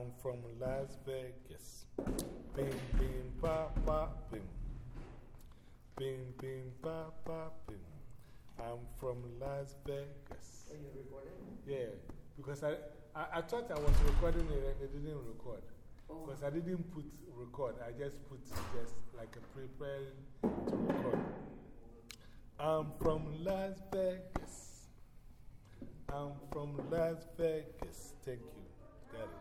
I'm from Las Vegas. Bing, bing, pa, pa, bing. Bing, bing, pa, pa, bing. I'm from Las Vegas. Are you recording? Yeah, because I, I, I thought I was recording it and it didn't record. Oh. Because I didn't put record, I just put just like a preparing to record. I'm from Las Vegas. I'm from Las Vegas. Thank you. Got it.